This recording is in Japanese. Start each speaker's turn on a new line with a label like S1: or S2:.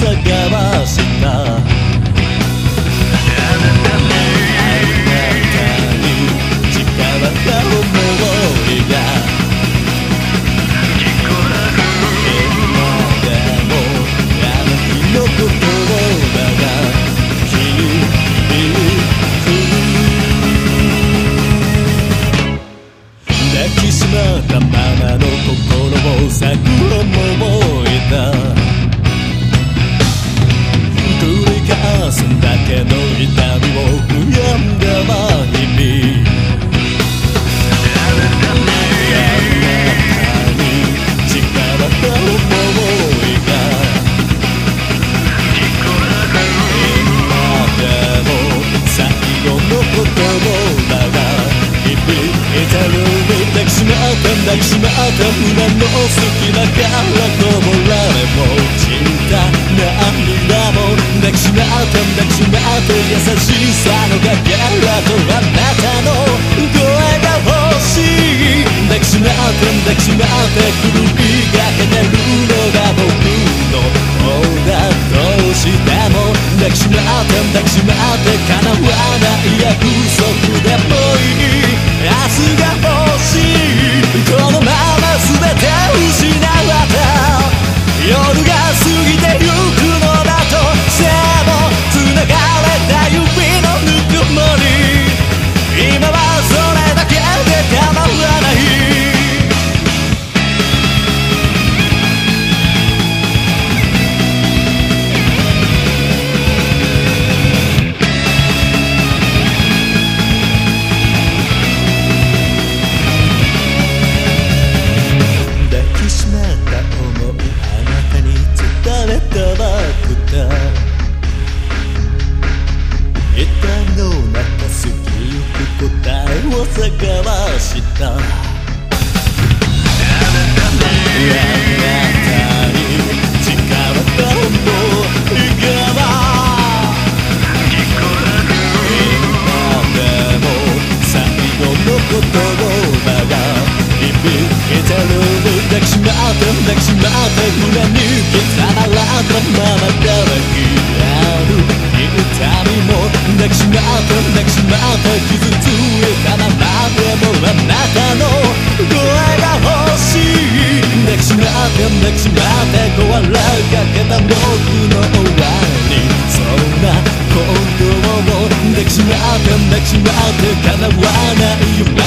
S1: 探した。あなたに誓った思いが。今でもあの日の心だが抱きしまったままの心を咲く思いだ繰り返すだけの痛みを悔やんだ日々抱きしまった胸の隙間からこぼれも散った涙も抱きしまった抱きしまった優しさのかけらとあなたの声が欲しい。抱きしめて抱きしまって狂い探した。あなたに力ともいけば今でも最後の言葉が響いてる抱きしまって抱きしまって胸に刻まれたままだらけある痛みも抱きしまって抱きしまってって抱きしまって壊れかけた僕の終わりそんなことを抱きしまって抱きしまって叶わない夢